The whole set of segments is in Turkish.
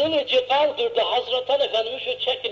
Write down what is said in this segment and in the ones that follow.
Kılıcı kaldırdı Hazreti Ali Efendimiz şu çekildi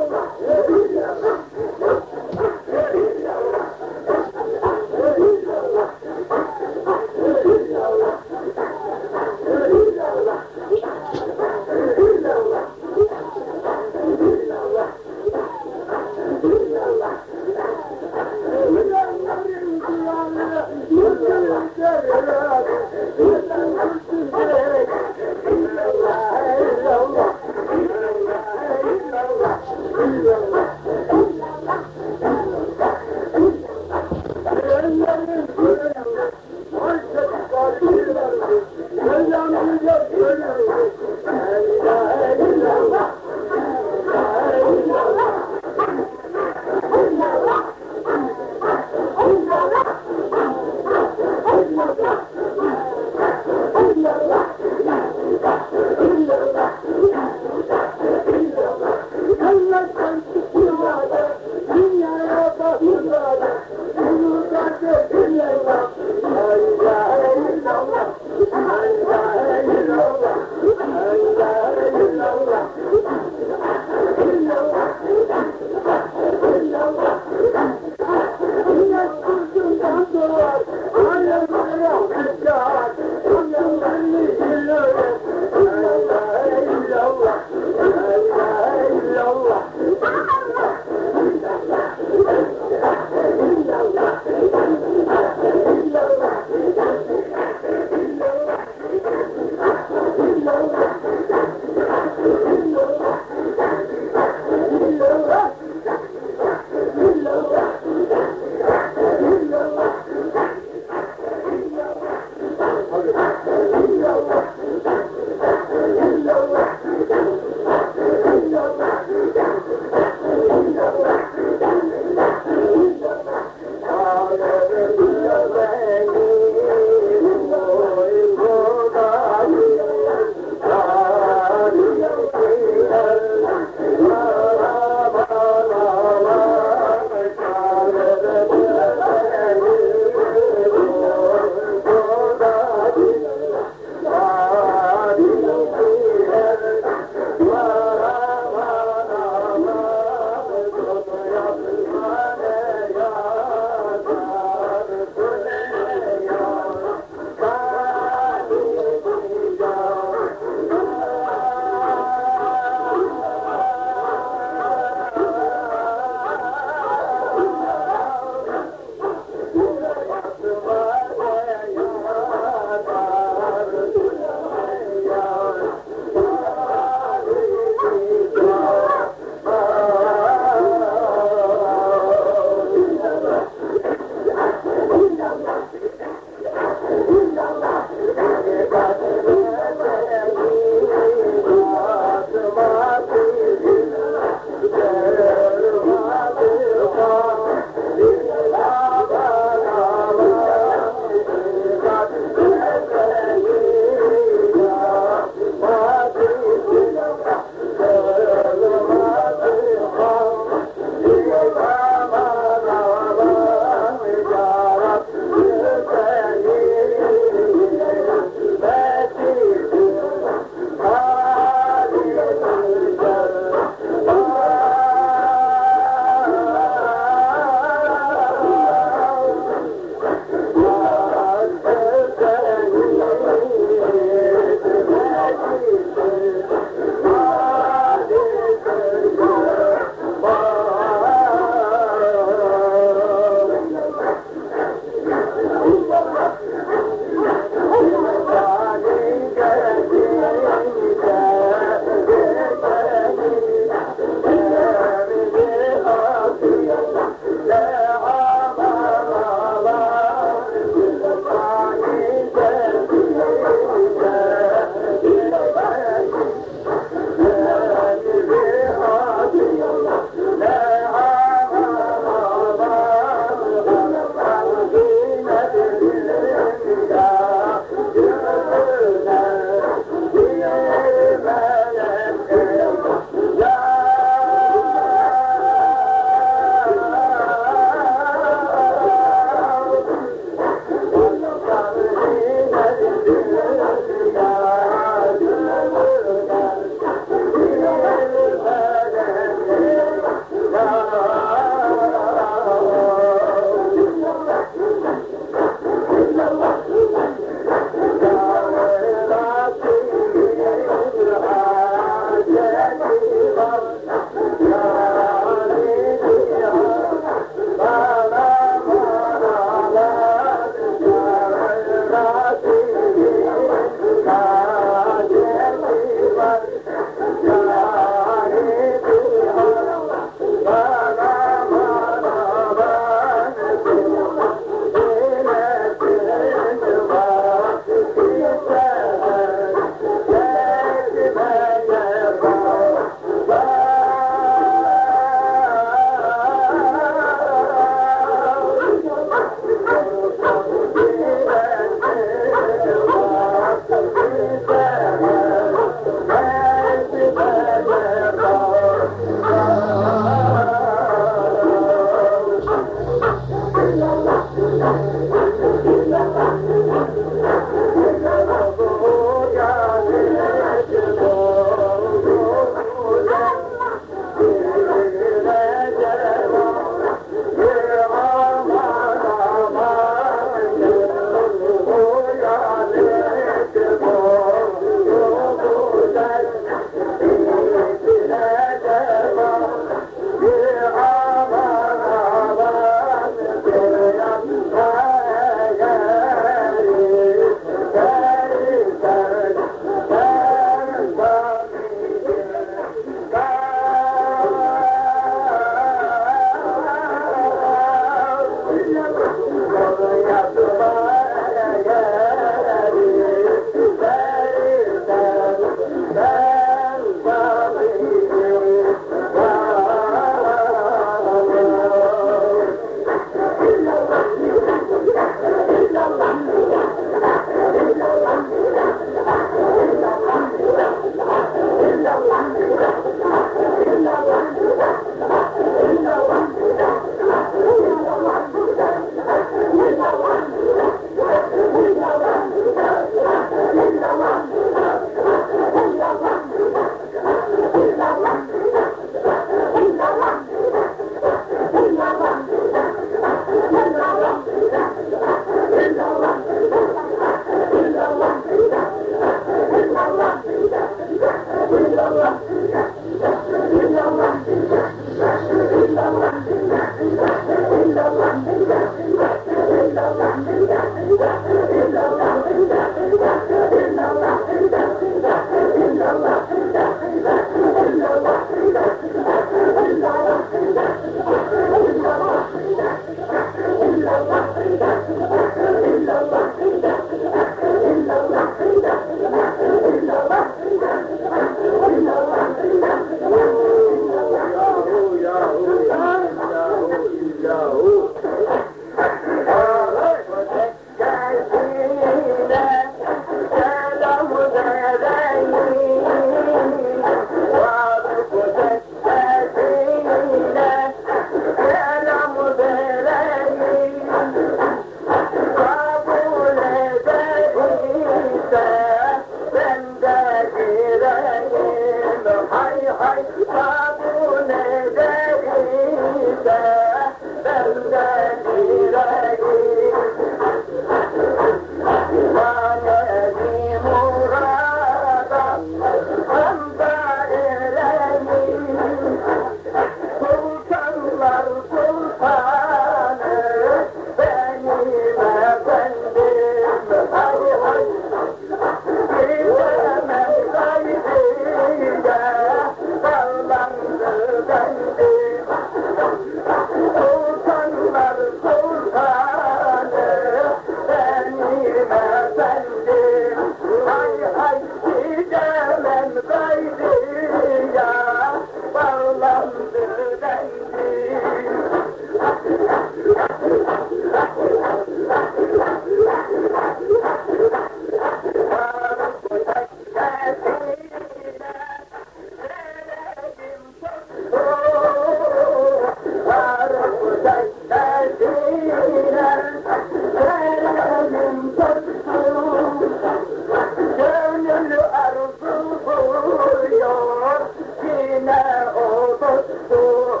تو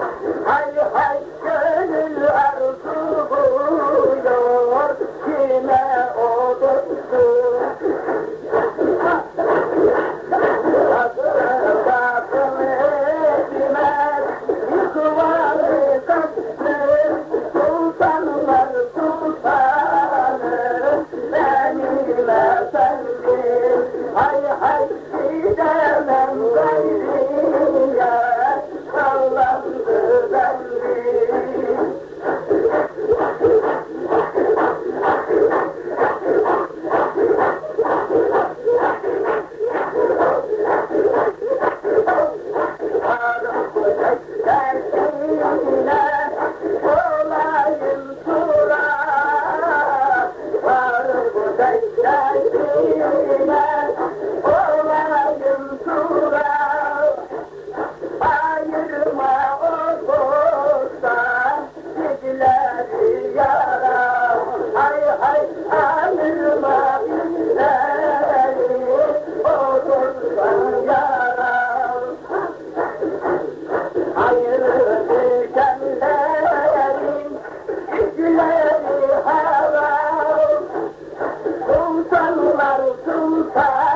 to.